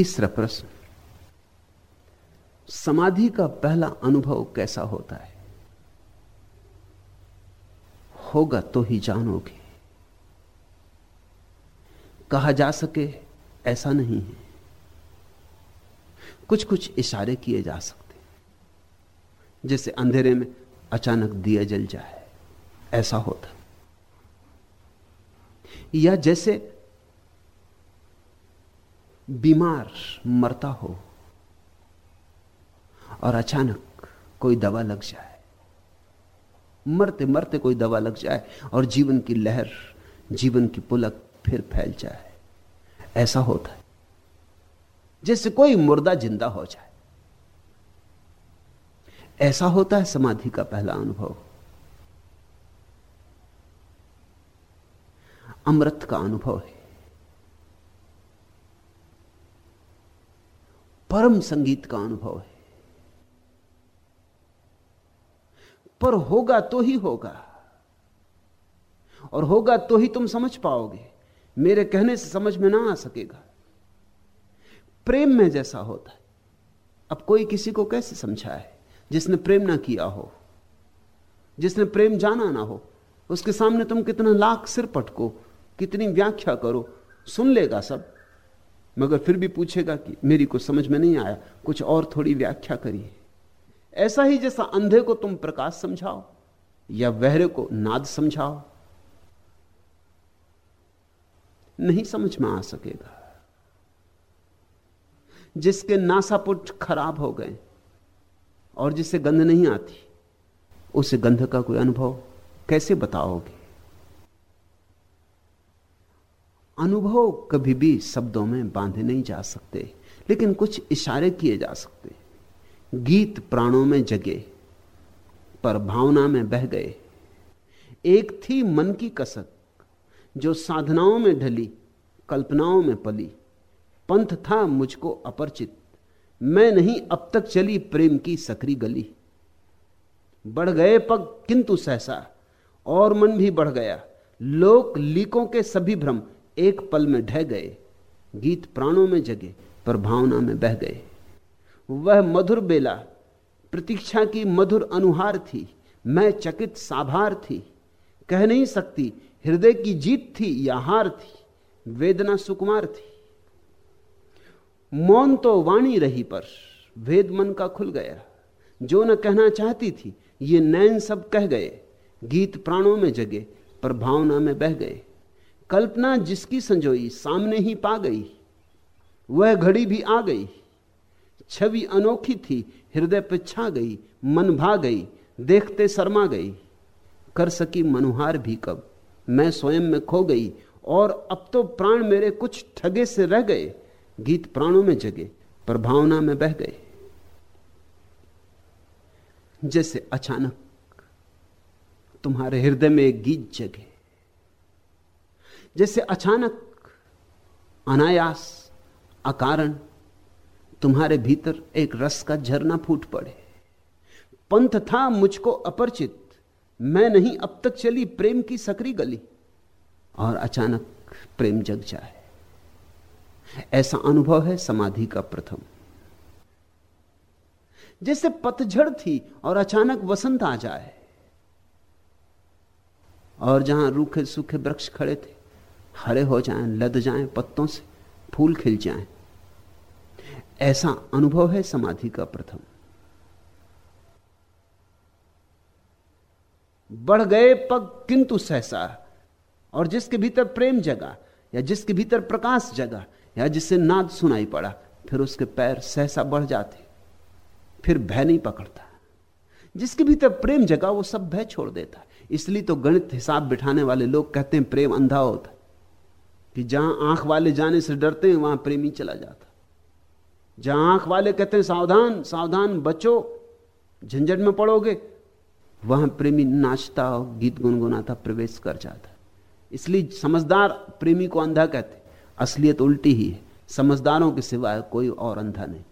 तीसरा प्रश्न, समाधि का पहला अनुभव कैसा होता है? होगा तो ही जानोगे। कहा जा सके ऐसा नहीं है। कुछ कुछ इशारे किए जा सकते जैसे अंधेरे में अचानक दिया जल जाए, ऐसा होता या जैसे बीमार मरता हो और अचानक कोई दवा लग जाए, मरते मरते कोई दवा लग जाए और जीवन की लहर, जीवन की पुलक फिर फैल जाए, ऐसा होता है। जैसे कोई मुर्दा ज़िंदा हो जाए, ऐसा होता है समाधि का पहला अनुभव। अमृत का अनुभव है। परम संगीत का अनुभव है। पर होगा तो ही होगा। और होगा तो ही तुम समझ पाओगे। मेरे कहने से समझ में ना आ सकेगा। प्रेम में जैसा होता है। अब कोई किसी को कैसे समझा है जिसने प्रेम ना किया हो। जिसने प्रेम जाना ना हो। उसके सामने तुम कितना लाख सिर पटको, कितनी व्याख्या करो, सुन लेगा सब। मगर फिर भी पूछेगा कि मेरी को समझ में नहीं आया, कुछ और थोड़ी व्याख्या करिए। ऐसा ही जैसा अंधे को तुम प्रकाश समझाओ, या वहरे को नाद समझाओ, नहीं समझ में आ सकेगा। जिसके नासापुट खराब हो गए और जिसे गंध नहीं आती, उसे गंध का कोई अनुभव कैसे बताओगे? अनुभव कभी भी शब्दों में बांधे नहीं जा सकते, लेकिन कुछ इशारे किए जा सकते। गीत प्राणों में जगे, पर भावना में बह गए। एक थी मन की कसक, जो साधनाओं में ढली, कल्पनाओं में पली। पंथ था मुझको अपरिचित, मैं नहीं अब तक चली प्रेम की सकरी गली। बढ़ गए पग किंतु सहसा, और मन भी बढ़ गया। लोक लीकों के सभी भ्रम एक पल में ढह गए, गीत प्राणों में जगे, पर भावना में बह गए। वह मधुर बेला, प्रतीक्षा की मधुर अनुहार थी। मैं चकित साभार थी। कह नहीं सकती, हृदय की जीत थी या हार थी। वेदना सुकुमार थी। मौन तो वाणी रही पर वेद मन का खुल गया। जो न कहना चाहती थी, ये नैन सब कह गए। गीत प्राणों में जगे, पर भावना में बह गए। कल्पना जिसकी संजोई सामने ही पा गई, वह घड़ी भी आ गई। छवि अनोखी थी, हृदय पे छा गई, मन भा गई, देखते शर्मा गई। कर सकी मनुहार भी कब? मैं स्वयं में खो गई, और अब तो प्राण मेरे कुछ ठगे से रह गए, गीत प्राणों में जगे, पर भावना में बह गए। जैसे अचानक तुम्हारे हृदय में एक गीत जगे जैसे अचानक अनायास, अकारण तुम्हारे भीतर एक रस का झरना फूट पड़े। पंथ था मुझको अपरिचित, मैं नहीं अब तक चली प्रेम की सकरी गली, और अचानक प्रेम जग जाए। ऐसा अनुभव है समाधि का प्रथम। जैसे पतझड़ थी और अचानक वसंत आ जाए, और जहाँ रूखे सूखे वृक्ष खड़े थे हरे हो जाएँ, लद जाएँ पत्तों से फूल खिल जाएँ। ऐसा अनुभव है समाधि का प्रथम। बढ़ गए पग किंतु सहसा और जिसके भीतर प्रेम जगा या जिसके भीतर प्रकाश जगा या जिससे नाद सुनाई पड़ा फिर उसके पैर सहसा बढ़ जाते फिर भय नहीं पकड़ता। जिसके भीतर प्रेम जगा वो सब भय छोड़ देता। इसलिए तो गणित हिसाब बिठाने वाले लोग कहते हैं प्रेम अंधा होता। कि जहाँ आँख वाले जाने से डरते हैं, वहाँ प्रेमी चला जाता। जहाँ आँख वाले कहते हैं, सावधान सावधान बचो, झंझट में पड़ोगे, वहाँ प्रेमी नाचता और गीत गुनगुनाता, प्रवेश कर जाता। इसलिए समझदार प्रेमी को अंधा कहते असलियत उल्टी ही है। समझदारों के सिवाय कोई और अंधा नहीं।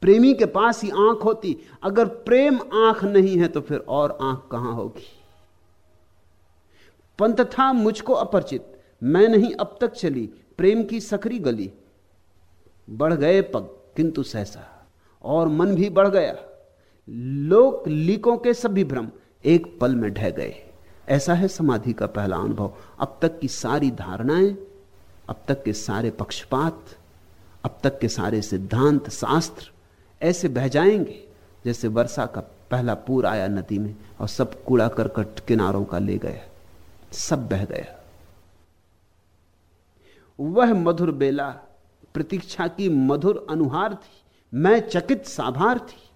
प्रेमी के पास ही आँख होती। अगर प्रेम आँख नहीं है तो फिर और आँख कहाँ होगी? पंत था मुझको अपरिचित। मैं नहीं अब तक चली, प्रेम की सकरी गली। बढ़ गए पग, किंतु सहसा, और मन भी बढ़ गया। लोक लीकों के सभी भ्रम एक पल में ढह गए। ऐसा है समाधि का पहला अनुभव। अब तक की सारी धारणाएँ, अब तक के सारे पक्षपात, अब तक के सारे सिद्धांत, शास्त्र, ऐसे बह जाएँगे जैसे वर्षा का पहला पूर आया नदी में और सब कूड़ा करकट किनारों का ले गया। सब बह गया। वह मधुर बेला प्रतीक्षा की मधुर अनुहार थी। मैं चकित साभार थी।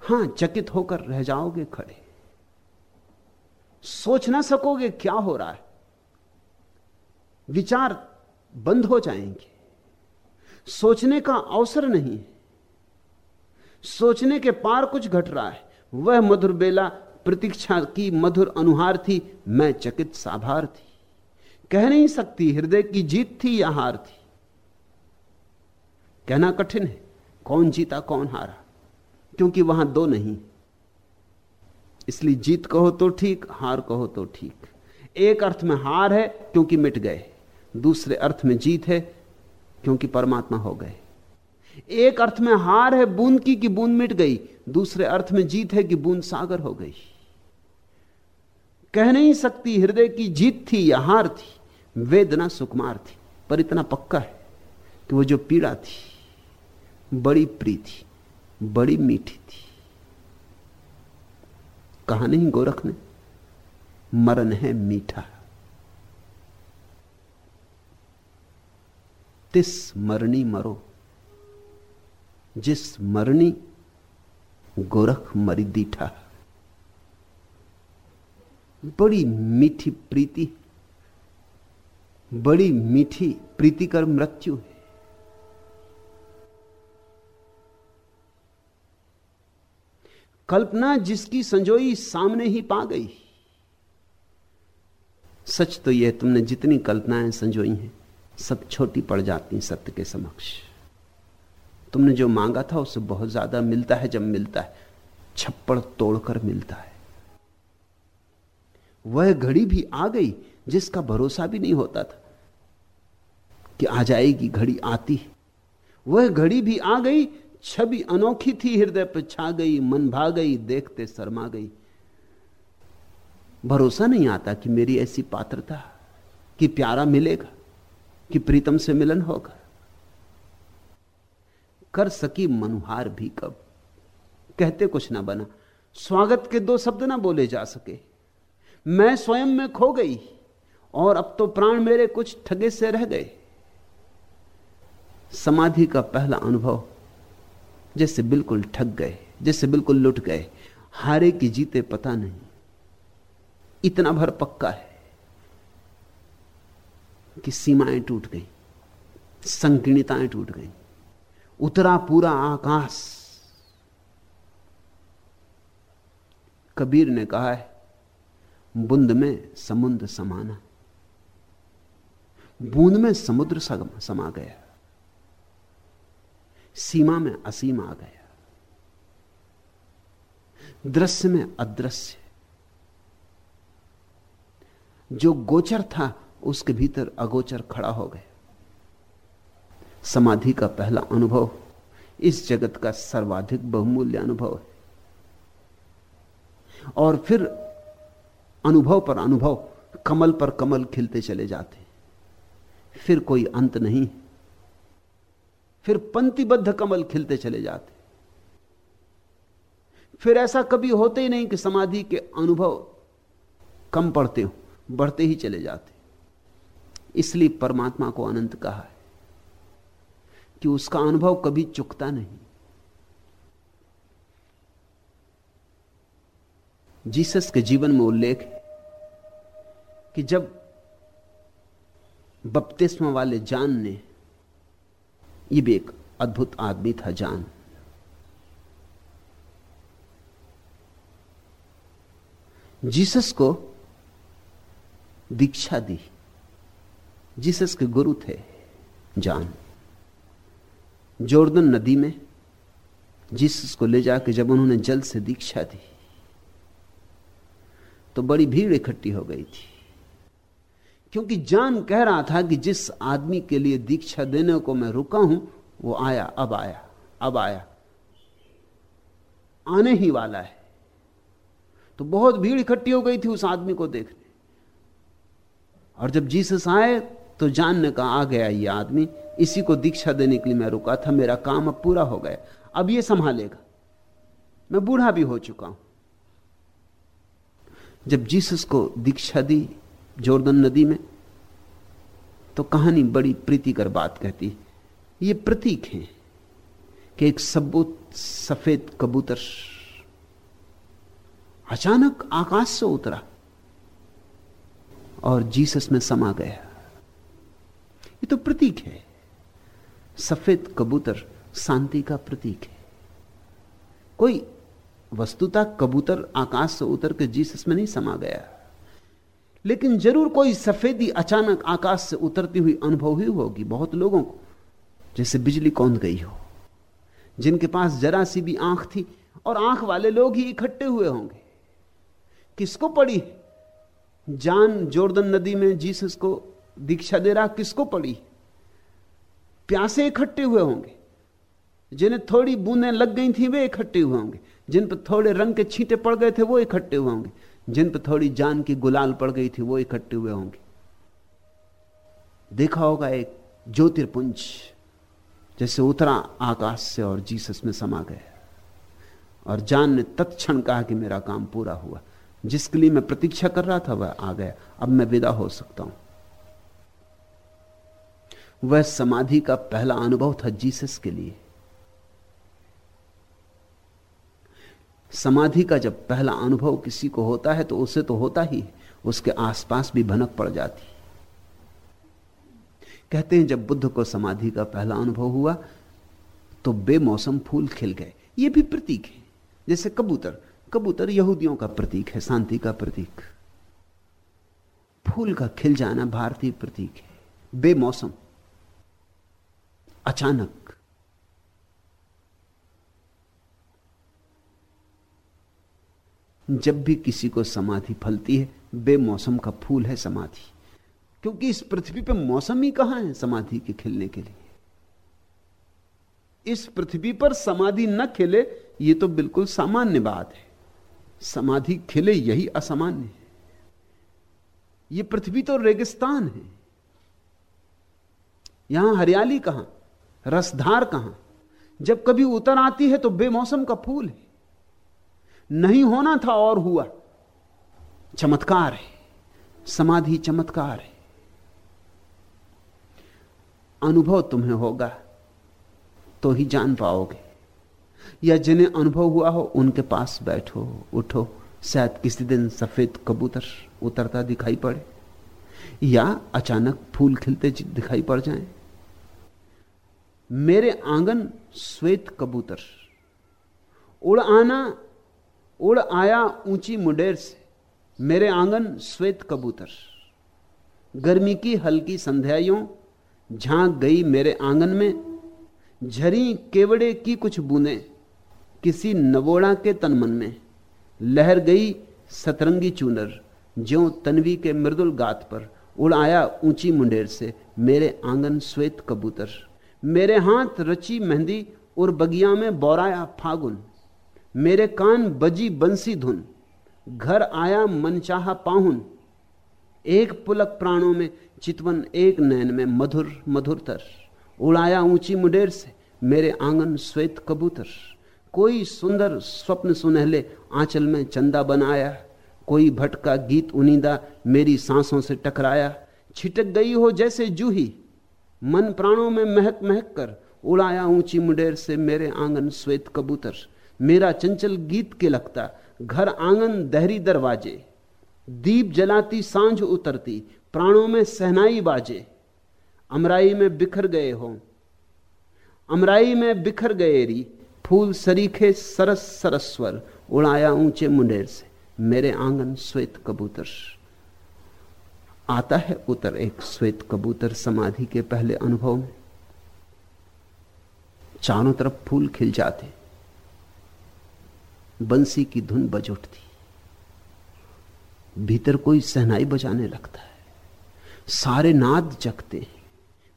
हाँ, चकित होकर रह जाओगे खड़े। सोच ना सकोगे क्या हो रहा है। विचार बंद हो जाएँगे। सोचने का अवसर नहीं है। सोचने के पार कुछ घट रहा है। वह मधुर बेला प्रतीक्षा की मधुर अनुहार थी। मैं चकित साभार थी। कह नहीं सकती, हृदय की जीत थी या हार थी? कहना कठिन है, कौन जीता, कौन हारा, क्योंकि वहाँ दो नहीं। इसलिए जीत कहो तो ठीक, हार कहो तो ठीक। एक अर्थ में हार है क्योंकि मिट गए, दूसरे अर्थ में जीत है क्योंकि परमात्मा हो गए। एक अर्थ में हार है बूंद की कि बूंद मिट गई, दूसरे अर्थ में जीत है कि बूंद सागर हो गई। कह नहीं सकती, हृदय की जीत थी या हार थी वेदना सुकुमार थी, पर इतना पक्का है कि वो जो पीड़ा थी, बड़ी प्री थी, बड़ी मीठी थी। कहा नहीं गोरख ने, मरण है मीठा। तिस मरणी मरो, जिस मरणी गोरख मरी दीठा। बड़ी मीठी प्रीति बड़ी मीठी प्रीतिकर मृत्यु है। कल्पना जिसकी संजोई सामने ही पा गई। सच तो यह तुमने जितनी कल्पनाएँ संजोई हैं, सब छोटी पड़ जाती सत्य के समक्ष। तुमने जो मांगा था, उसे बहुत ज़्यादा मिलता है जब मिलता है। छप्पड़ तोड़कर मिलता है। वह घड़ी भी आ गई, जिसका भरोसा भी नहीं होता था। कि आ जाएगी, घड़ी आती वह घड़ी भी आ गई, छवि अनोखी थी, हृदय पर छा गई, मन भा गई, देखते शर्मा गई। भरोसा नहीं आता कि मेरी ऐसी पात्रता, कि प्यारा मिलेगा, कि प्रीतम से मिलन होगा। कर सकी मनुहार भी कब। कहते कुछ ना बना, स्वागत के दो शब्द ना बोले जा सके। मैं स्वयं में खो गई, और अब तो प्राण मेरे कुछ ठगे से रह गए। समाधि का पहला अनुभव जैसे बिल्कुल ठग गए, जैसे बिल्कुल लुट गए। हारे की जीते पता नहीं। इतना भर पक्का है कि सीमाएँ टूट गई, संकीर्णताएँ टूट गई। उतरा पूरा आकाश। कबीर ने कहा है, बुंद में समुद्र समाना। बूंद में समुद्र समा गया। सीमा में असीम आ गया। दृश्य में अदृश्य। जो गोचर था, उसके भीतर अगोचर खड़ा हो गया। समाधि का पहला अनुभव, इस जगत का सर्वाधिक बहुमूल्य अनुभव है। और फिर अनुभव पर अनुभव, कमल पर कमल खिलते चले जाते। फिर कोई अंत नहीं फिर पंक्तिबद्ध कमल खिलते चले जाते। फिर ऐसा कभी होते ही नहीं कि समाधि के अनुभव कम पड़ते हो, बढ़ते ही चले जाते। इसलिए परमात्मा को अनंत कहा है कि उसका अनुभव कभी चुकता नहीं। जीसस के जीवन में उल्लेख है कि जब बपतिस्म वाले जान ने यह भी एक अद्भुत आदमी था जान। जीसस को दीक्षा दी। जीसस के गुरु थे जान। जोर्दन नदी में जीसस को ले जाकर जब उन्होंने जल से दीक्षा दी तो बड़ी भीड़ इकट्ठी हो गई थी। क्योंकि जान कह रहा था कि जिस आदमी के लिए दीक्षा देने को मैं रुका हूँ, वो आया, अब आया अब आया। आने ही वाला है। तो बहुत भीड़ इकट्ठी हो गई थी उस आदमी को देखने। और जब जीसस आए तो जान ने कहा आ गया ये आदमी, इसी को दीक्षा देने के लिए मैं रुका था, मेरा काम अब पूरा हो गया। अब ये संभालेगा। मैं बूढ़ा भी हो चुका हूँ। जब जीसस को दीक्षा दी जोरदन नदी में तो कहानी बड़ी प्रीतिकर बात कहती ये प्रतीक है कि एक सबूत सफ़ेद कबूतर अचानक आकाश से उतरा और जीसस में समा गया। ये तो प्रतीक है। सफ़ेद कबूतर शांति का प्रतीक है। कोई वस्तुता कबूतर आकाश से उतर के जीसस में नहीं समा गया। लेकिन ज़रूर कोई सफेदी अचानक आकाश से उतरती हुई अनुभव ही होगी बहुत लोगों को, जैसे बिजली कौंद गई हो, जिनके पास जरा सी भी आँख थी, और आँख वाले लोग ही इकट्ठे हुए होंगे। किसको पड़ी? जान जोर्दन नदी में जीसस को दीक्षा दे रहा किसको पड़ी? प्यासे इकट्ठे हुए होंगे, जिन्हें थोड़ी बूंदें लग गई थी वे इकट्ठे हुए होंगे, जिन पर थोड़े रंग के छींटे पड़ गए थे वो इकट्ठे हुए होंगे। जिन पर थोड़ी जान की गुलाल पड़ गई थी, वो इकट्ठे हुए होंगे। देखा होगा एक ज्योतिर्पुंज, जैसे उतरा आकाश से और जीसस में समा गया। और जान ने तत्क्षण कहा कि मेरा काम पूरा हुआ। जिसके लिए मैं प्रतीक्षा कर रहा था, वह आ गया। अब मैं विदा हो सकता हूँ। वह समाधि का पहला अनुभव था जीसस के लिए। समाधि का जब पहला अनुभव किसी को होता है तो उसे तो होता ही है। उसके आसपास भी भनक पड़ जाती कहते हैं, जब बुद्ध को समाधि का पहला अनुभव हुआ तो बेमौसम फूल खिल गए। ये भी प्रतीक है। जैसे कबूतर। कबूतर यहूदियों का प्रतीक है, शांति का प्रतीक। फूल का खिल जाना भारतीय प्रतीक है। बेमौसम। अचानक जब भी किसी को समाधि फलती है, बेमौसम का फूल है समाधि। क्योंकि इस पृथ्वी पर मौसम ही कहाँ है समाधि के खिलने के लिए? इस पृथ्वी पर समाधि न खिले यह तो बिल्कुल सामान्य बात है। समाधि खिले यही असामान्य है। यह पृथ्वी तो रेगिस्तान है। यहाँ हरियाली कहाँ? रसधार कहाँ? जब कभी उतर आती है तो बेमौसम का फूल है। नहीं होना था और हुआ। चमत्कार है। समाधि चमत्कार है। अनुभव तुम्हें होगा तो ही जान पाओगे। या जिन्हें अनुभव हुआ हो, उनके पास बैठो, उठो। शायद किसी दिन सफ़ेद कबूतर उतरता दिखाई पड़े, या अचानक फूल खिलते दिखाई पड़ जाएँ। मेरे आँगन श्वेत कबूतर। उड़ आना उड़ आया ऊँची मुडेर से। मेरे आँगन श्वेत कबूतर। गर्मी की हल्की संध्यायों झाँक गई मेरे आँगन में। झरी केवड़े की कुछ बूंदें किसी नवोड़ा के तनमन में। लहर गई सतरंगी चूनर ज्यो तनवी के मृदुल गात पर। उड़ आया ऊँची मुंडेर से मेरे आँगन श्वेत कबूतर। मेरे हाथ रची मेहंदी और बगिया में बोराया फागुन। मेरे कान बजी बंसी धुन, घर आया मनचाहा पाहुन। एक पुलक प्राणों में चितवन, एक नयन में मधुर मधुरतर उड़ाया ऊँची मुडेर से मेरे आँगन श्वेत कबूतर। कोई सुंदर स्वप्न सुनहले आंचल में चंदा बनाया। कोई भटका गीत उनीदा मेरी सांसों से टकराया। छिटक गई हो जैसे जूही, मन प्राणों में महक महक कर उड़ाया ऊँची मुडेर से मेरे आँगन श्वेत कबूतर। मेरा चंचल गीत के लगता, घर आँगन दहरी दरवाजे। दीप जलाती, साँझ उतरती, प्राणों में सहनाई बाजे। अमराई में बिखर गए हो। अमराई में बिखर गए री, फूल सरीखे सरस सरस्वर, उड़ाया ऊँचे मुंडेर से, मेरे आँगन श्वेत कबूतर। आता है उतर एक श्वेत कबूतर समाधि के पहले अनुभव में। चारों तरफ़ फूल खिल जाते। बंसी की धुन बज उठती। भीतर कोई सहनाई बजाने लगता है। सारे नाद जगते हैं।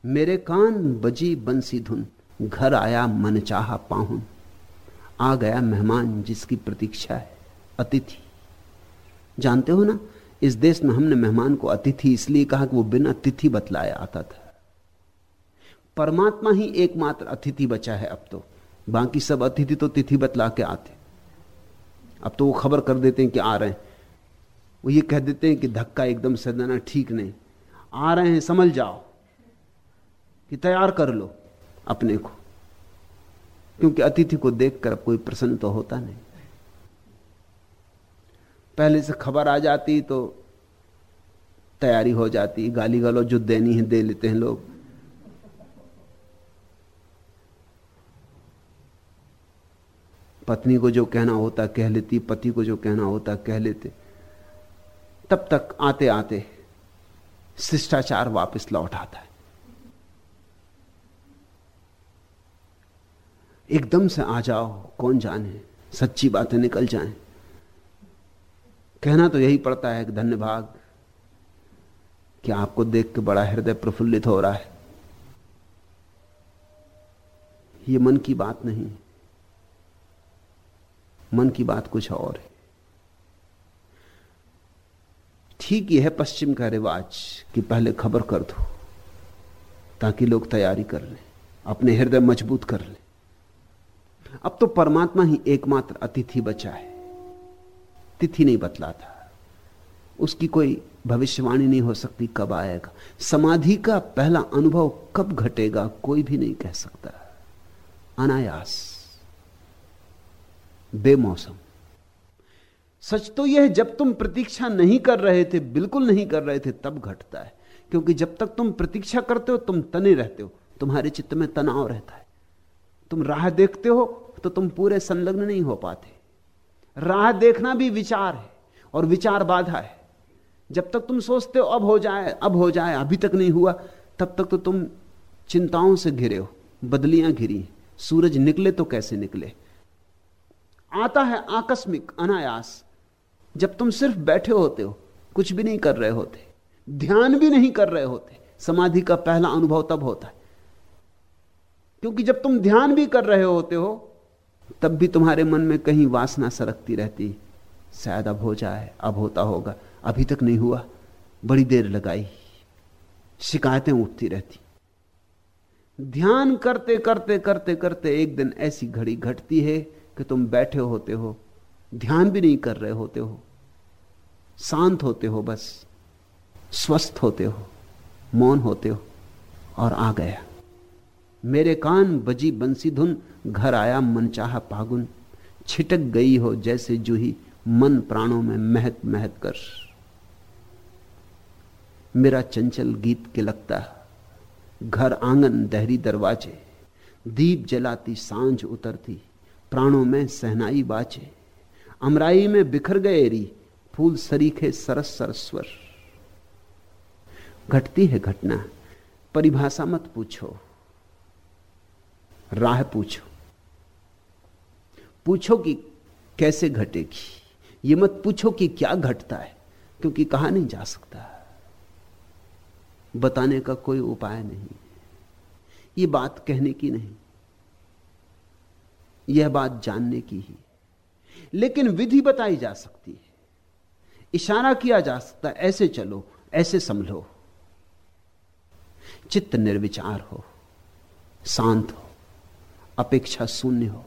मेरे कान बजी बंसी धुन। घर आया मन चाह पाहुन। आ गया मेहमान जिसकी प्रतीक्षा है, अतिथि। जानते हो ना, इस देश में हमने मेहमान को अतिथि इसलिए कहा कि वो बिना तिथि बतलाए आता था। परमात्मा ही एकमात्र अतिथि बचा है अब तो। बाकी सब अतिथि तो तिथि बतला के आते। अब तो वो खबर कर देते हैं कि आ रहे हैं। वो ये कह देते हैं कि धक्का एकदम से देना ठीक नहीं। आ रहे हैं समझ जाओ कि तैयार कर लो अपने को। क्योंकि अतिथि को देखकर कोई प्रसन्न तो होता नहीं। पहले से खबर आ जाती तो तैयारी हो जाती, गाली गालो जो देनी है दे लेते हैं लोग। पत्नी को जो कहना होता, कह लेती, पति को जो कहना होता, कह लेते। तब तक आते आते शिष्टाचार वापस लौट आता है। एकदम से आ जाओ, कौन जाने? सच्ची बातें निकल जाएँ। कहना तो यही पड़ता है कि धन्यवाद कि आपको देख के बड़ा हृदय प्रफुल्लित हो रहा है। ये मन की बात नहीं। मन की बात कुछ और है। ठीक यह है पश्चिम का रिवाज कि पहले खबर कर दो, ताकि लोग तैयारी कर लें, अपने हृदय मज़बूत कर लें। अब तो परमात्मा ही एकमात्र अतिथि बचा है। तिथि नहीं बतलाता। उसकी कोई भविष्यवाणी नहीं हो सकती कब आएगा। समाधि का पहला अनुभव कब घटेगा कोई भी नहीं कह सकता। अनायास। बेमौसम। सच तो यह है, जब तुम प्रतीक्षा नहीं कर रहे थे, बिल्कुल नहीं कर रहे थे, तब घटता है। क्योंकि जब तक तुम प्रतीक्षा करते हो, तुम तने रहते हो, तुम्हारे चित्त में तनाव रहता है। तुम राह देखते हो तो तुम पूरे संलग्न नहीं हो पाते। राह देखना भी विचार है, और विचार बाधा है। जब तक तुम सोचते हो, अब हो जाए, अब हो जाए, अभी तक नहीं हुआ, तब तक तो तुम चिंताओं से घिरे हो, बदलियाँ घिरी सूरज निकले तो कैसे निकले? आता है आकस्मिक अनायास, जब तुम सिर्फ़ बैठे होते हो, कुछ भी नहीं कर रहे होते, ध्यान भी नहीं कर रहे होते, समाधि का पहला अनुभव तब होता है। क्योंकि जब तुम ध्यान भी कर रहे होते हो, तब भी तुम्हारे मन में कहीं वासना सरकती रहती, शायद अब हो जाए, अब होता होगा, अभी तक नहीं हुआ, बड़ी देर लगाई, शिकायतें उठती रहती। ध्यान करते करते करते करते एक दिन ऐसी घड़ी घटती है कि तुम बैठे होते हो, ध्यान भी नहीं कर रहे होते हो, शांत होते हो बस, स्वस्थ होते हो, मौन होते हो और आ गया। मेरे कान बजी बंसी धुन, घर आया मन चाह पागुन, छिटक गई हो जैसे जूही मन प्राणों में महक महक कर। मेरा चंचल गीत के लगता घर आँगन दहरी दरवाजे, दीप जलाती साँझ उतरती प्राणों में सहनाई बाचे। अमराई में बिखर गए री, फूल सरीखे सरस सरस्वर घटती है घटना, परिभाषा मत पूछो। राह पूछो। पूछो कि कैसे घटेगी? ये मत पूछो कि क्या घटता है, क्योंकि कहा नहीं जा सकता। बताने का कोई उपाय नहीं। ये बात कहने की नहीं। यह बात जानने की ही। लेकिन विधि बताई जा सकती है। इशारा किया जा सकता है, ऐसे चलो, ऐसे संभलो। चित्त निर्विचार हो, शांत हो, अपेक्षा शून्य हो,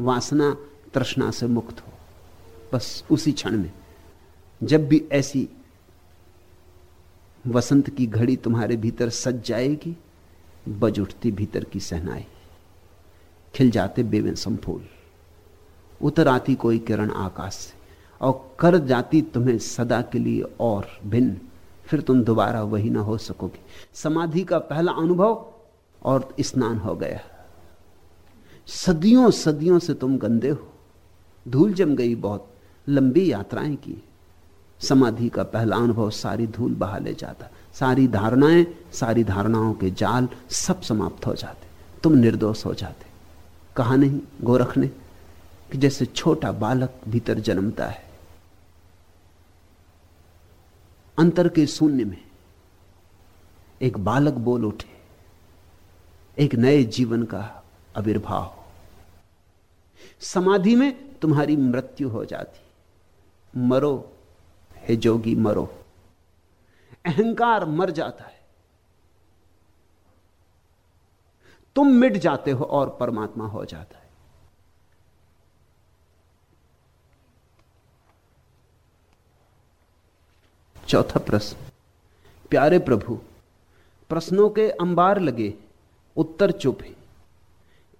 वासना, तृष्णा से मुक्त हो, बस उसी क्षण में। जब भी ऐसी वसंत की घड़ी तुम्हारे भीतर सज जाएगी, बज उठती भीतर की सहनाई खिल जाते बेवसम फूल उतर आती कोई किरण आकाश से, और कर जाती तुम्हें सदा के लिए और भिन्न। फिर तुम दोबारा वही ना हो सकोगे। समाधि का पहला अनुभव और स्नान हो गया। सदियों सदियों से तुम गंदे हो। धूल जम गई बहुत, लंबी यात्राएँ की। समाधि का पहला अनुभव, सारी धूल बहा ले जाता। सारी धारणाएँ, सारी धारणाओं के जाल सब समाप्त हो जाते। तुम निर्दोष हो जाते। कहा नहीं, गोरख ने, कि जैसे छोटा बालक भीतर जन्मता है। अंतर के शून्य में एक बालक बोल उठे, एक नए जीवन का आविर्भाव हो। समाधि में तुम्हारी मृत्यु हो जाती। मरो, हे जोगी, मरो। अहंकार मर जाता है। तुम मिट जाते हो और परमात्मा हो जाता है। चौथा प्रश्न, प्यारे प्रभु, प्रश्नों के अंबार लगे, उत्तर चुप है।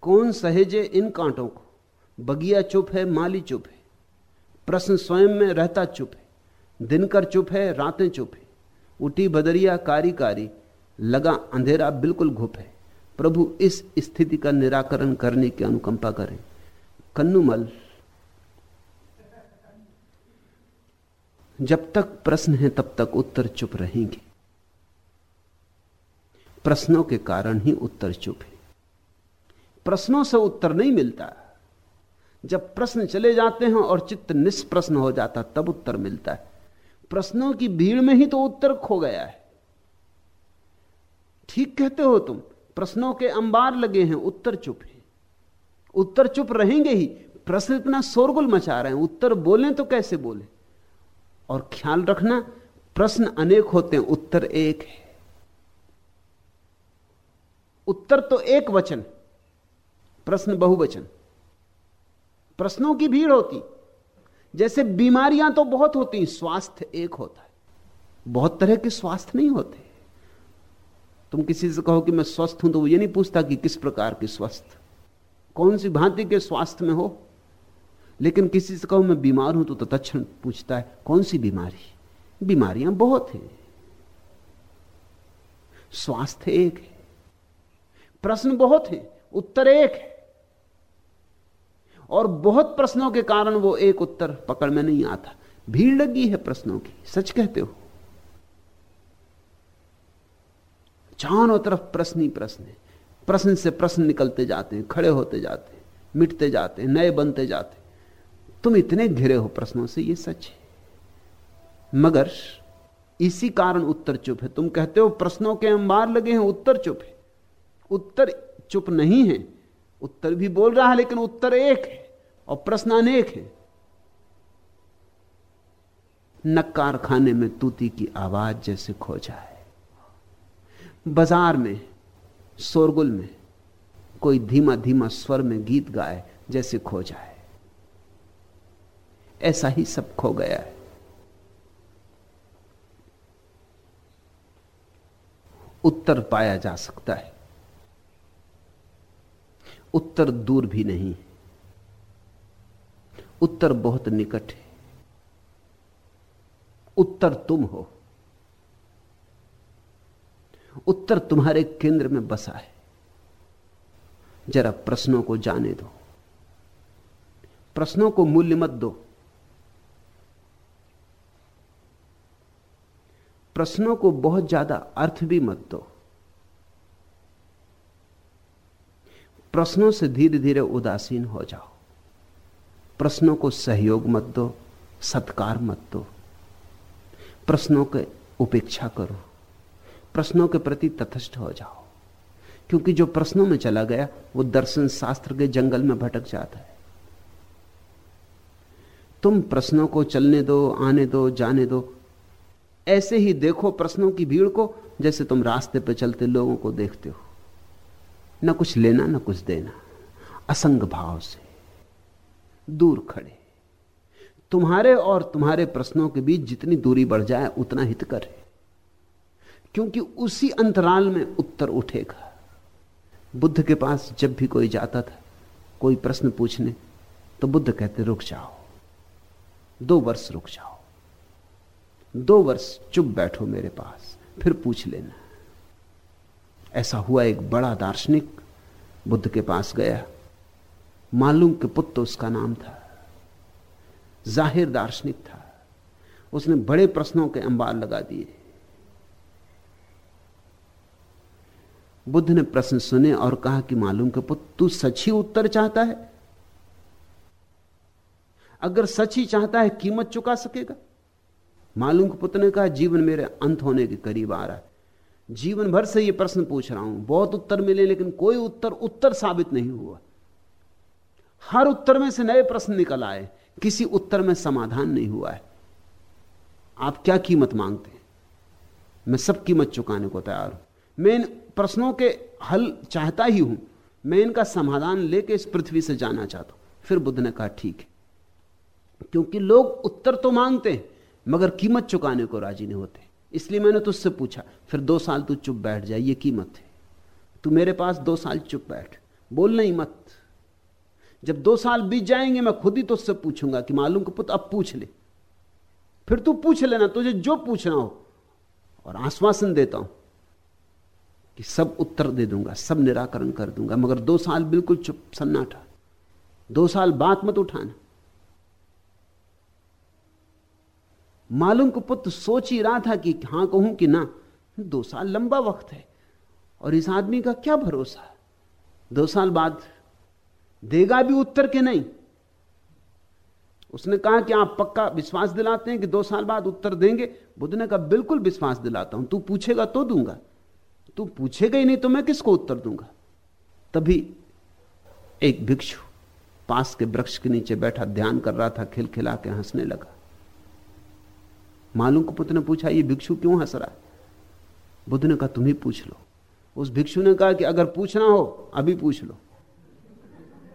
कौन सहेजे इन कांटों को? बगिया चुप है, माली चुप है। प्रश्न स्वयं में रहता चुप है दिनकर चुप है, रातें चुप है। उठी बदरिया, कारी कारी, लगा अंधेरा बिल्कुल घुप है। प्रभु इस स्थिति का निराकरण करने की अनुकंपा करें। कन्नुमल, जब तक प्रश्न है, तब तक उत्तर चुप रहेंगे। प्रश्नों के कारण ही उत्तर चुप है। प्रश्नों से उत्तर नहीं मिलता। जब प्रश्न चले जाते हैं और चित्त निष्प्रश्न हो जाता, तब उत्तर मिलता है। प्रश्नों की भीड़ में ही तो उत्तर खो गया है। ठीक कहते हो तुम? प्रश्नों के अंबार लगे हैं, उत्तर चुप है। उत्तर चुप रहेंगे ही, प्रश्न इतना शोरगुल मचा रहे हैं, उत्तर बोलें तो कैसे बोले? और ख्याल रखना, प्रश्न अनेक होते हैं, उत्तर एक है। उत्तर तो एक वचन, प्रश्न बहुवचन। प्रश्नों की भीड़ होती, जैसे बीमारियाँ तो बहुत होती, स्वास्थ्य एक होता है। बहुत तरह के स्वास्थ्य नहीं होते। तुम किसी से कहो कि मैं स्वस्थ हूँ तो वो ये नहीं पूछता कि किस प्रकार के स्वस्थ। कौन सी भांति के स्वास्थ्य में हो? लेकिन किसी से कहो, मैं बीमार हूँ तो तत्क्षण पूछता है, कौन सी बीमारी? बीमारियाँ बहुत हैं। स्वास्थ्य एक है। प्रश्न बहुत हैं, उत्तर एक है। और बहुत प्रश्नों के कारण वो एक उत्तर पकड़ में नहीं आता। भीड़ लगी है प्रश्नों की, सच कहते हो। चारों तरफ़ प्रश्न ही प्रश्न है। प्रश्न से प्रश्न निकलते जाते हैं, खड़े होते जाते हैं, मिटते जाते हैं, नए बनते जाते तुम इतने घिरे हो प्रश्नों से, ये सच है। मगर इसी कारण उत्तर चुप है। तुम कहते हो प्रश्नों के अंबार लगे हैं, उत्तर चुप है। उत्तर चुप नहीं है। उत्तर भी बोल रहा है, लेकिन उत्तर एक है और प्रश्न अनेक है। नक्कार खाने में तूती की आवाज़ जैसे खो जाए। बाज़ार में, शोरगुल में, कोई धीमा धीमा स्वर में गीत गाए जैसे खो जाए। ऐसा ही सब खो गया है। उत्तर पाया जा सकता है। उत्तर दूर भी नहीं उत्तर बहुत निकट है। उत्तर तुम हो। उत्तर तुम्हारे केंद्र में बसा है। जरा प्रश्नों को जाने दो। प्रश्नों को मूल्य मत दो। प्रश्नों को बहुत ज़्यादा अर्थ भी मत दो। प्रश्नों से धीरे धीरे उदासीन हो जाओ। प्रश्नों को सहयोग मत दो, सत्कार मत दो। प्रश्नों के उपेक्षा करो। प्रश्नों के प्रति तथस्थ हो जाओ। क्योंकि जो प्रश्नों में चला गया, वो दर्शन शास्त्र के जंगल में भटक जाता है। तुम प्रश्नों को चलने दो, आने दो, जाने दो। ऐसे ही देखो प्रश्नों की भीड़ को, जैसे तुम रास्ते पर चलते लोगों को देखते हो। न कुछ लेना, न कुछ देना। असंग भाव से दूर खड़े। तुम्हारे और तुम्हारे प्रश्नों के बीच जितनी दूरी बढ़ जाए, उतना हितकर है क्योंकि उसी अंतराल में उत्तर उठेगा। बुद्ध के पास जब भी कोई जाता था, कोई प्रश्न पूछने तो बुद्ध कहते, रुक जाओ। दो वर्ष रुक जाओ। दो वर्ष चुप बैठो मेरे पास, फिर पूछ लेना। ऐसा हुआ एक बड़ा दार्शनिक बुद्ध के पास गया। मालूम के पुत्र उसका नाम था। ज़ाहिर दार्शनिक था। उसने बड़े प्रश्नों के अंबार लगा दिए। बुद्ध ने प्रश्न सुने और कहा कि मालूम के पुत्र, तू सच ही उत्तर चाहता है? अगर सच ही चाहता है, कीमत चुका सकेगा? मालूम के पुत्र ने कहा, जीवन मेरे अंत होने के करीब आ रहा है। जीवन भर से यह प्रश्न पूछ रहा हूँ। बहुत उत्तर मिले, लेकिन कोई उत्तर उत्तर साबित नहीं हुआ। हर उत्तर में से नए प्रश्न निकल आए। किसी उत्तर में समाधान नहीं हुआ है। आप क्या कीमत मांगते हैं? मैं सब कीमत चुकाने को तैयार हूँ। मैं इन प्रश्नों के हल चाहता ही हूँ। मैं इनका समाधान लेके इस पृथ्वी से जाना चाहता हूँ। फिर बुद्ध ने कहा, ठीक है। क्योंकि लोग उत्तर तो मांगते हैं, मगर कीमत चुकाने को राज़ी नहीं होते। इसलिए मैंने तुझसे पूछा, फिर दो साल तू चुप बैठ जाए ये कीमत है। तू मेरे पास दो साल चुप बैठ। बोल नहीं मत। जब दो साल बीत जाएँगे, मैं खुद ही तुझसे पूछूँगा कि मालूम को पुत्र अब पूछ ले। फिर तू पूछ लेना, तुझे जो पूछना हो, और आश्वासन देता हूँ कि सब उत्तर दे दूँगा, सब निराकरण कर दूँगा, मगर दो साल बिल्कुल चुप, सन्नाटा। दो साल बात मत उठाना। मालूम को पुत्र सोच ही रहा था कि हाँ कहूँ कि ना, दो साल लंबा वक्त है, और इस आदमी का क्या भरोसा? दो साल बाद देगा भी उत्तर के नहीं? उसने कहा कि आप पक्का विश्वास दिलाते हैं कि दो साल बाद उत्तर देंगे? बुद्ध ने कहा, बिल्कुल विश्वास दिलाता हूँ, तू पूछेगा तो दूँगा। तू पूछेगा ही नहीं तो मैं किसको उत्तर दूँगा? तभी एक भिक्षु पास के वृक्ष के नीचे बैठा, ध्यान कर रहा था, खिलखिला के हंसने लगा। मालूम को पुत्र ने पूछा, ये भिक्षु क्यों हंस रहा है? बुद्ध ने कहा, तुम ही पूछ लो। उस भिक्षु ने कहा कि, अगर पूछना हो, अभी पूछ लो।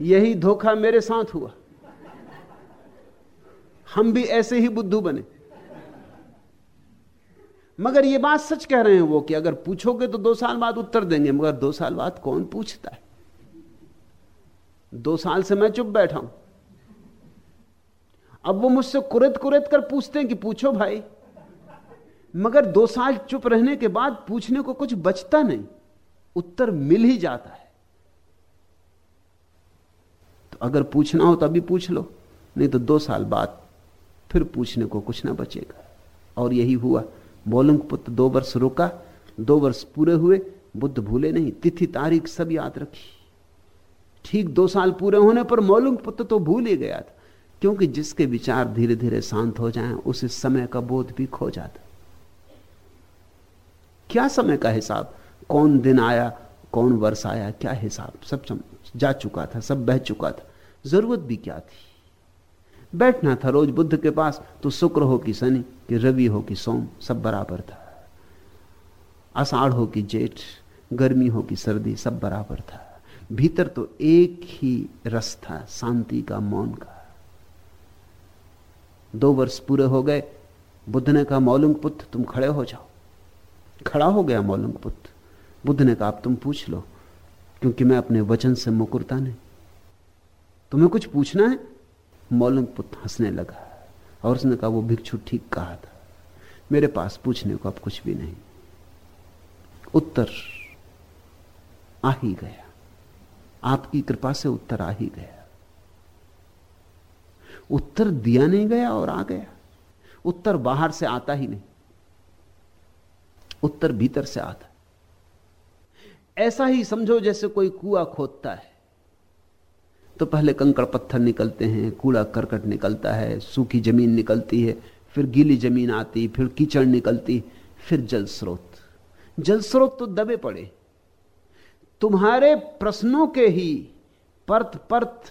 यही धोखा मेरे साथ हुआ। हम भी ऐसे ही बुद्धू बने। मगर ये बात सच कह रहे हैं वो कि अगर पूछोगे तो दो साल बाद उत्तर देंगे, मगर दो साल बाद कौन पूछता है? दो साल से मैं चुप बैठा हूँ। अब वो मुझसे कुरेद कुरेद कर पूछते हैं कि पूछो भाई। मगर दो साल चुप रहने के बाद पूछने को कुछ बचता नहीं। उत्तर मिल ही जाता है। तो अगर पूछना हो तो अभी पूछ लो, नहीं तो दो साल बाद फिर पूछने को कुछ ना बचेगा। और यही हुआ। बोलंग पुत्र दो वर्ष रुका, दो वर्ष पूरे हुए, बुद्ध भूले नहीं, तिथि तारीख सब याद रखी। ठीक दो साल पूरे होने पर मौलुंग पुत्र तो भूल ही गया था, क्योंकि जिसके विचार धीरे धीरे शांत हो जाएँ, उसे समय का बोध भी खो जाता। क्या समय का हिसाब? कौन दिन आया, कौन वर्ष आया, क्या हिसाब? सब जा चुका था, सब बह चुका था। ज़रूरत भी क्या थी? बैठना था रोज बुद्ध के पास तो शुक्र हो कि शनि, कि रवि हो कि सोम, सब बराबर था। आषाढ़ हो कि जेठ, गर्मी हो कि सर्दी, सब बराबर था। भीतर तो एक ही रस था, शांति का, मौन का। दो वर्ष पूरे हो गए, बुद्ध ने कहा, मौलुंग पुत्र, तुम खड़े हो जाओ। खड़ा हो गया मौलुंग पुत्र। बुद्ध ने कहा, अब तुम पूछ लो, क्योंकि मैं अपने वचन से मुकुरता नहीं। तुम्हें कुछ पूछना है? मौलुंग पुत्र हंसने लगा और उसने कहा, वो भिक्षु ठीक कहा था। मेरे पास पूछने को अब कुछ भी नहीं। उत्तर आ ही गया। आपकी कृपा से उत्तर आ ही गया। उत्तर दिया नहीं गया और आ गया। उत्तर बाहर से आता ही नहीं। उत्तर भीतर से आता। ऐसा ही समझो जैसे कोई कुआ खोदता है। तो पहले कंकड़ पत्थर निकलते हैं, कूड़ा करकट निकलता है, सूखी ज़मीन निकलती है, फिर गीली ज़मीन आती, फिर कीचड़ निकलती, फिर जल स्रोत। जल स्रोत तो दबे पड़े। तुम्हारे प्रश्नों के ही परत परत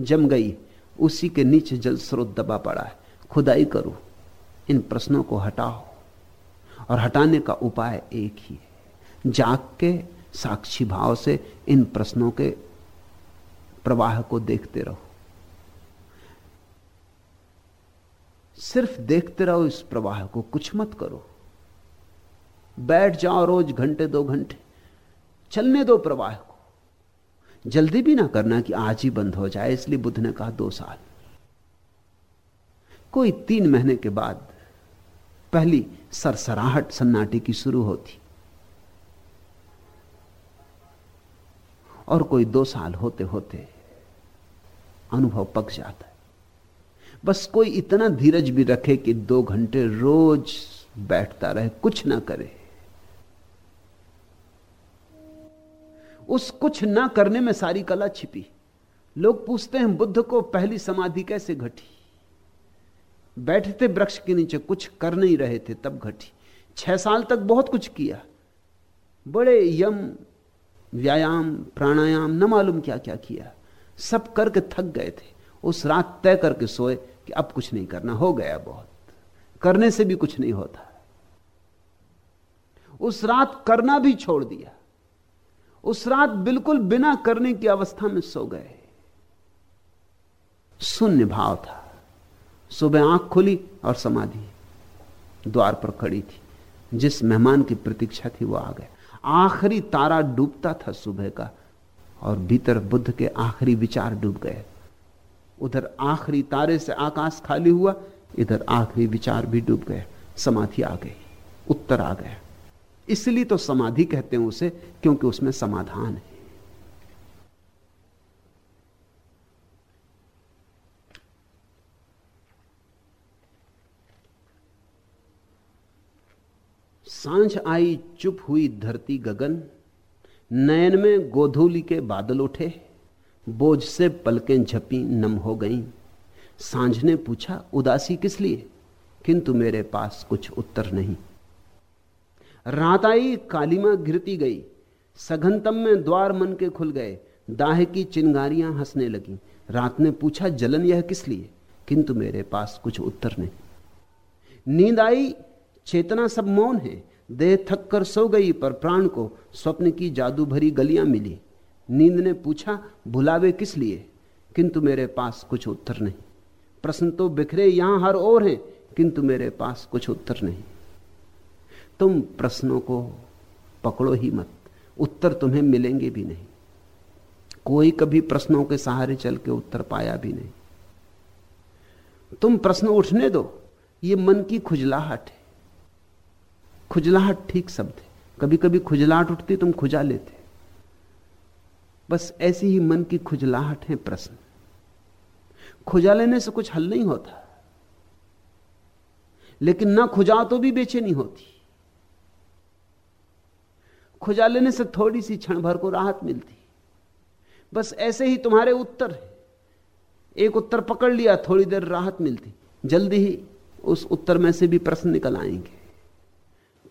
जम गई, उसी के नीचे जल स्रोत दबा पड़ा है। खुदाई करो, इन प्रश्नों को हटाओ, और हटाने का उपाय एक ही है। जाग के साक्षी भाव से इन प्रश्नों के प्रवाह को देखते रहो। सिर्फ़ देखते रहो, इस प्रवाह को कुछ मत करो। बैठ जाओ रोज घंटे, दो घंटे। चलने दो प्रवाह को। जल्दी भी ना करना कि आज ही बंद हो जाए, इसलिए बुद्ध ने कहा दो साल। कोई तीन महीने के बाद पहली सरसराहट सन्नाटे की शुरू होती। और कोई दो साल होते होते अनुभव पक जाता है। बस कोई इतना धीरज भी रखे कि दो घंटे रोज बैठता रहे, कुछ ना करे। उस कुछ ना करने में सारी कला छिपी। लोग पूछते हैं, बुद्ध को पहली समाधि कैसे घटी? बैठते वृक्ष के नीचे कुछ कर नहीं रहे थे, तब घटी। छह साल तक बहुत कुछ किया। बड़े यम, व्यायाम, प्राणायाम, न मालूम क्या क्या किया। सब करके थक गए थे। उस रात तय करके सोए कि अब कुछ नहीं करना, हो गया बहुत। करने से भी कुछ नहीं होता। उस रात करना भी छोड़ दिया। उस रात बिल्कुल बिना करने की अवस्था में सो गए। शून्य भाव था। सुबह आँख खुली और समाधि द्वार पर खड़ी थी। जिस मेहमान की प्रतीक्षा थी वो आ गया आखिरी तारा डूबता था सुबह का। और भीतर बुद्ध के आखिरी विचार डूब गए। उधर आखिरी तारे से आकाश खाली हुआ, इधर आखिरी विचार भी डूब गए। समाधि आ गई, उत्तर आ गया। इसलिए तो समाधि कहते हैं उसे, क्योंकि उसमें समाधान है। साँझ आई, चुप हुई धरती गगन। नयन में गोधूली के बादल उठे, बोझ से पलकें झपी, नम हो गईं। साँझ ने पूछा, उदासी किस लिए? किंतु मेरे पास कुछ उत्तर नहीं। रात आई, कालीमा घिरती गई। सघनतम में द्वार मन के खुल गए। दाह की चिंगारियाँ हंसने लगी। रात ने पूछा, जलन यह किस लिए? किंतु मेरे पास कुछ उत्तर नहीं। नींद आई, चेतना सब मौन है। देह थक कर सो गई, पर प्राण को स्वप्न की जादू भरी गलियाँ मिली। नींद ने पूछा भुलावे किस लिए? किंतु मेरे पास कुछ उत्तर नहीं। प्रश्न तो बिखरे, यहाँ हर ओर हैं, किंतु मेरे पास कुछ उत्तर नहीं। तुम प्रश्नों को पकड़ो ही मत, उत्तर तुम्हें मिलेंगे भी नहीं। कोई कभी प्रश्नों के सहारे चल के उत्तर पाया भी नहीं। तुम प्रश्न उठने दो, ये मन की खुजलाहट है। खुजलाहट ठीक शब्द है कभी कभी खुजलाहट उठती, तुम खुजा लेते। बस ऐसी ही मन की खुजलाहट है प्रश्न। खुजा लेने से कुछ हल नहीं होता। लेकिन ना खुजा तो भी बेचैनी होती। खुजा लेने से थोड़ी सी क्षण भर को राहत मिलती। बस ऐसे ही तुम्हारे उत्तर एक उत्तर पकड़ लिया, थोड़ी देर राहत मिलती। जल्दी ही उस उत्तर में से भी प्रश्न निकल आएँगे।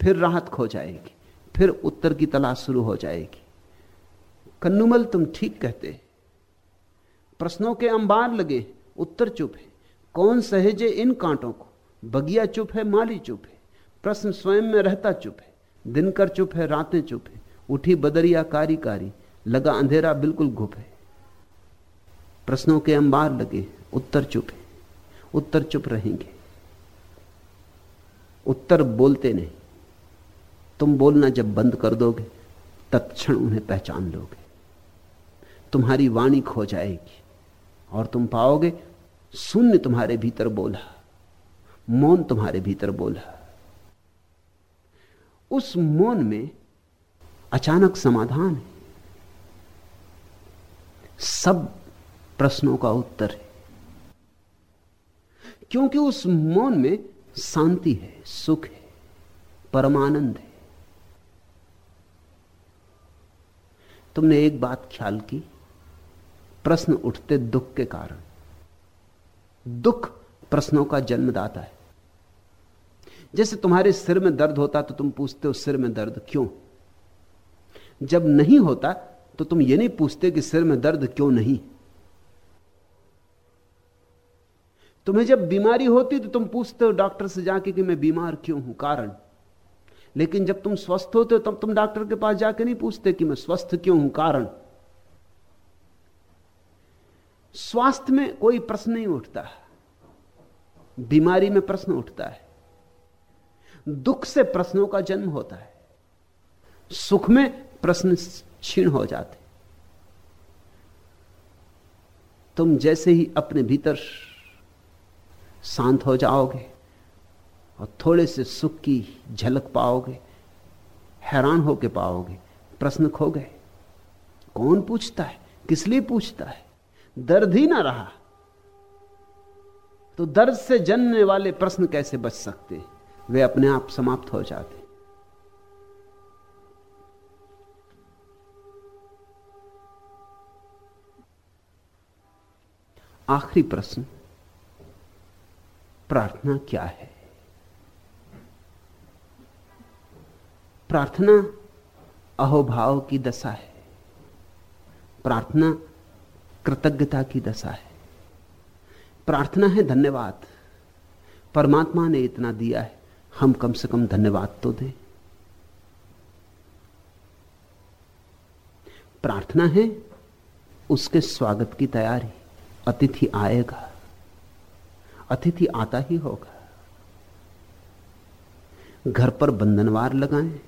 फिर राहत खो जाएगी, फिर उत्तर की तलाश शुरू हो जाएगी। कन्नुमल, तुम ठीक कहते प्रश्नों के अंबार लगे, उत्तर चुप है। कौन सहेजे इन कांटों को? बगिया चुप है, माली चुप है। प्रश्न स्वयं में रहता चुप है। दिन कर चुप है, रातें चुप है। उठी बदरिया कारी कारी, लगा अंधेरा बिल्कुल घुप है। प्रश्नों के अंबार लगे, उत्तर चुप है। उत्तर चुप रहेंगे। उत्तर बोलते नहीं। तुम बोलना जब बंद कर दोगे, तत्क्षण उन्हें पहचान लोगे। तुम्हारी वाणी खो जाएगी और तुम पाओगे, शून्य तुम्हारे भीतर बोला, मौन तुम्हारे भीतर बोला। उस मौन में अचानक समाधान है। सब प्रश्नों का उत्तर है। क्योंकि उस मौन में शांति है, सुख है, परमानंद है। तुमने एक बात ख्याल की? प्रश्न उठते दुख के कारण। दुख प्रश्नों का जन्मदाता है। जैसे तुम्हारे सिर में दर्द होता तो तुम पूछते हो, सिर में दर्द क्यों? जब नहीं होता तो तुम ये नहीं पूछते कि सिर में दर्द क्यों नहीं। तुम्हें जब बीमारी होती तो तुम पूछते हो डॉक्टर से जाके कि मैं बीमार क्यों हूँ? कारण? लेकिन जब तुम स्वस्थ होते हो, तब तुम डॉक्टर के पास जाके नहीं पूछते कि मैं स्वस्थ क्यों हूँ? कारण? स्वास्थ्य में कोई प्रश्न नहीं उठता। बीमारी में प्रश्न उठता है। दुख से प्रश्नों का जन्म होता है। सुख में प्रश्न क्षीण हो जाते। तुम जैसे ही अपने भीतर शांत हो जाओगे। और थोड़े से सुख की झलक पाओगे, हैरान होके पाओगे, प्रश्न खो गए कौन पूछता है, किस लिए पूछता है? दर्द ही ना रहा। तो दर्द से जनने वाले प्रश्न कैसे बच सकते? वे अपने आप समाप्त हो जाते। आखिरी प्रश्न, प्रार्थना क्या है? प्रार्थना अहोभाव की दशा है। प्रार्थना कृतज्ञता की दशा है। प्रार्थना है धन्यवाद। परमात्मा ने इतना दिया है, हम कम से कम धन्यवाद तो दें। प्रार्थना है, उसके स्वागत की तैयारी, अतिथि आएगा। अतिथि आता ही होगा। घर पर बंधनवार लगाएँ।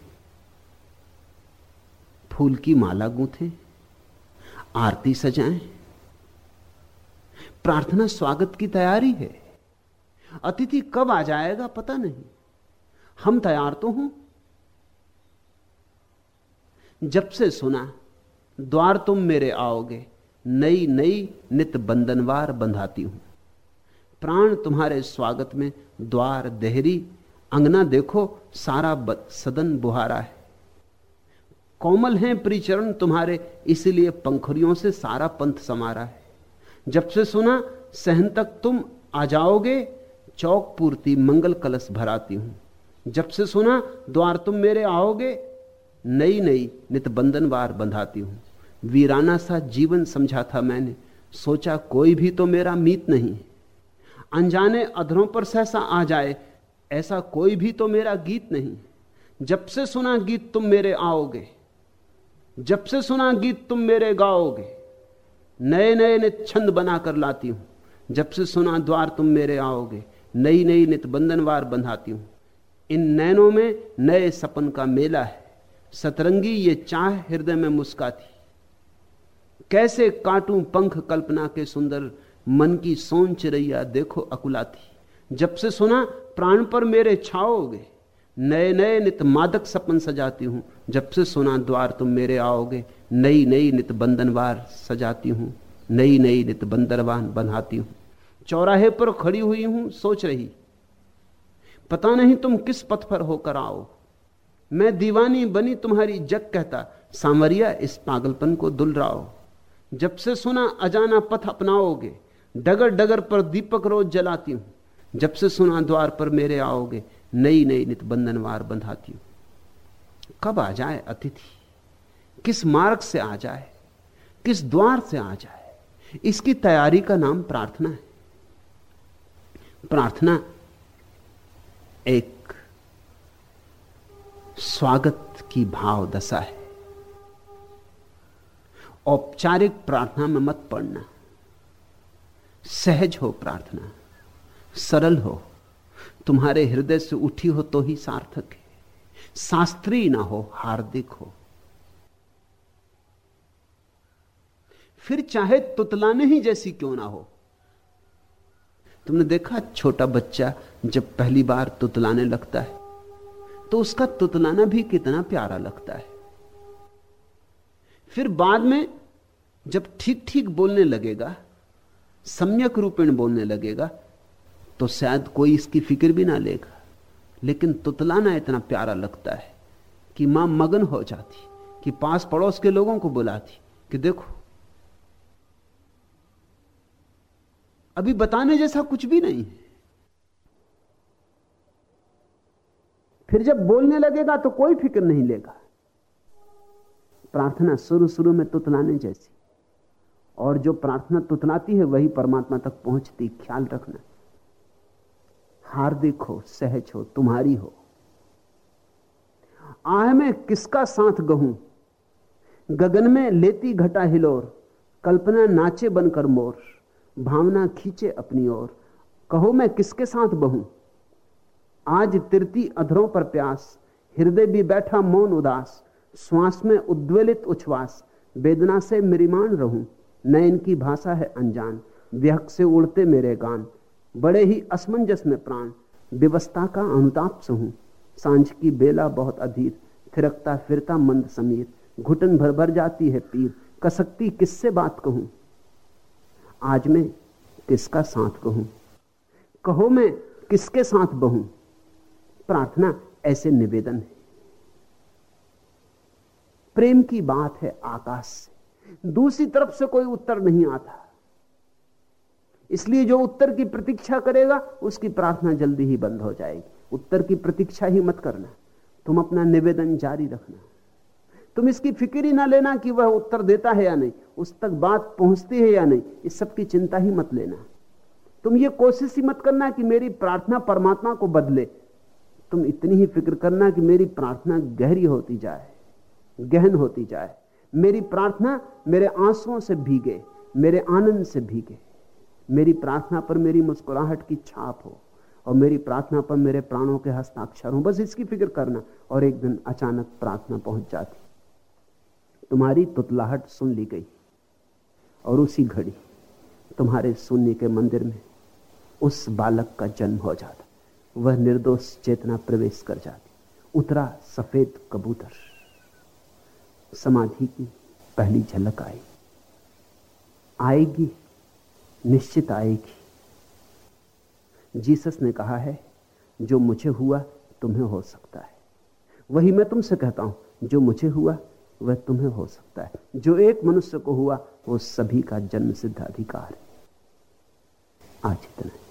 फूल की माला गूंथे, आरती सजाएँ। प्रार्थना स्वागत की तैयारी है। अतिथि कब आ जाएगा पता नहीं। हम तैयार तो हूँ। जब से सुना, द्वार तुम मेरे आओगे नई नई नित बंधनवार बंधाती हूँ। प्राण तुम्हारे स्वागत में द्वार देहरी, अंगना देखो, सारा सदन बुहारा है। कोमल हैं परिचरण तुम्हारे, इसलिए पंखुरियों से सारा पंथ समारा है। जब से सुना, सहन तक तुम आ जाओगे, चौक पूर्ति मंगल कलश भराती हूँ। जब से सुना, द्वार तुम मेरे आओगे नई नई नित बंधनवार बंधाती हूँ। वीराना सा जीवन समझा था मैंने, सोचा कोई भी तो मेरा मीत नहीं अनजाने अधरों पर सहसा आ जाए, ऐसा कोई भी तो मेरा गीत नहीं। जब से सुना गीत तुम मेरे आओगे जब से सुना गीत तुम मेरे गाओगे नए नए नित छंद बनाकर लाती हूँ। जब से सुना द्वार तुम मेरे आओगे नई नई नित बंधनवार बंधाती हूँ। इन नैनों में नए सपन का मेला है। सतरंगी ये चाह हृदय में मुस्काती। कैसे काटूं पंख कल्पना के सुंदर, मन की सोच रैया देखो अकुलाती। जब से सुना, प्राण पर मेरे छाओगे नए नए नित मादक सपन सजाती हूँ। जब से सुना द्वार तुम मेरे आओगे नई नई नित बंधनवार सजाती हूँ। नई नई नित बंदरवान बनाती हूँ। चौराहे पर खड़ी हुई हूँ, सोच रही। पता नहीं तुम किस पथ पर होकर आओ। मैं दीवानी बनी तुम्हारी जग कहता, सांवरिया इस पागलपन को दुल रहा जब से सुना अजाना पथ अपनाओगे डगर डगर पर दीपक रोज जलाती हूँ। जब से सुना द्वार पर मेरे आओगे नई नई नित बंधनवार बंधाती हूँ। कब आ जाए अतिथि? किस मार्ग से आ जाए? किस द्वार से आ जाए? इसकी तैयारी का नाम प्रार्थना है। प्रार्थना एक स्वागत की भाव दशा है। औपचारिक प्रार्थना में मत पड़ना। सहज हो प्रार्थना। सरल हो। तुम्हारे हृदय से उठी हो तो ही सार्थक है। शास्त्रीय ना हो, हार्दिक हो। फिर चाहे तुतलाने ही जैसी क्यों ना हो। तुमने देखा छोटा बच्चा जब पहली बार तुतलाने लगता है तो उसका तुतलाना भी कितना प्यारा लगता है। फिर बाद में जब ठीक ठीक बोलने लगेगा, सम्यक रूपेण बोलने लगेगा तो शायद कोई इसकी फ़िक्र भी ना लेगा। लेकिन तुतलाना इतना प्यारा लगता है कि माँ मगन हो जाती, कि पास पड़ोस के लोगों को बुलाती, कि देखो, अभी बताने जैसा कुछ भी नहीं है। फिर जब बोलने लगेगा तो कोई फ़िक्र नहीं लेगा। प्रार्थना शुरू शुरू में तुतलाने जैसी, और जो प्रार्थना तुतलाती है, वही परमात्मा तक पहुँचती, ख्याल रखना। हार्दिक हो, सहज हो, तुम्हारी हो। आह में किसका साथ गहूं? गगन में लेती घटा हिलोर, कल्पना नाचे बनकर मोर, भावना खींचे अपनी ओर। कहो मैं किसके साथ बहूं? आज तिरती अधरों पर प्यास, हृदय भी बैठा मौन उदास, श्वास में उद्वेलित उच्छ्वास, वेदना से मिरिमान रहूँ, न इनकी भाषा है अनजान व्यक से उड़ते मेरे गान। बड़े ही असमंजस में प्राण। व्यवस्था का अनुताप से हूँ। साँझ की बेला बहुत अधीर, थिरकता फिरता मंद समीर घुटन भर भर जाती है पीर। कसकती किससे बात कहूँ? आज मैं किसका साथ कहूँ? कहो मैं किसके साथ बहूं? प्रार्थना ऐसे निवेदन है। प्रेम की बात है आकाश से। दूसरी तरफ़ से कोई उत्तर नहीं आता। इसलिए जो उत्तर की प्रतीक्षा करेगा, उसकी प्रार्थना जल्दी ही बंद हो जाएगी। उत्तर की प्रतीक्षा ही मत करना। तुम अपना निवेदन जारी रखना। तुम इसकी फ़िक्र ही ना लेना कि वह उत्तर देता है या नहीं। उस तक बात पहुँचती है या नहीं, इस सब की चिंता ही मत लेना। तुम ये कोशिश ही मत करना कि मेरी प्रार्थना परमात्मा को बदले। तुम इतनी ही फ़िक्र करना कि मेरी प्रार्थना गहरी होती जाए, गहन होती जाए। मेरी प्रार्थना मेरे आंसुओं से भीगे, मेरे आनंद से भीगे। मेरी प्रार्थना पर मेरी मुस्कुराहट की छाप हो और मेरी प्रार्थना पर मेरे प्राणों के हस्ताक्षर हो। बस इसकी फ़िक्र करना। और एक दिन अचानक प्रार्थना पहुँच जाती। तुम्हारी तुतलाहट सुन ली गई और उसी घड़ी तुम्हारे शून्य के मंदिर में उस बालक का जन्म हो जाता। वह निर्दोष चेतना प्रवेश कर जाती। उतरा सफ़ेद कबूतर। समाधि की पहली झलक आई। आएगी निश्चित आएगी। जीसस ने कहा है, जो मुझे हुआ तुम्हें हो सकता है। वही मैं तुमसे कहता हूँ, जो मुझे हुआ, वह तुम्हें हो सकता है। जो एक मनुष्य को हुआ, वो सभी का जन्म सिद्ध अधिकार है। आज इतना।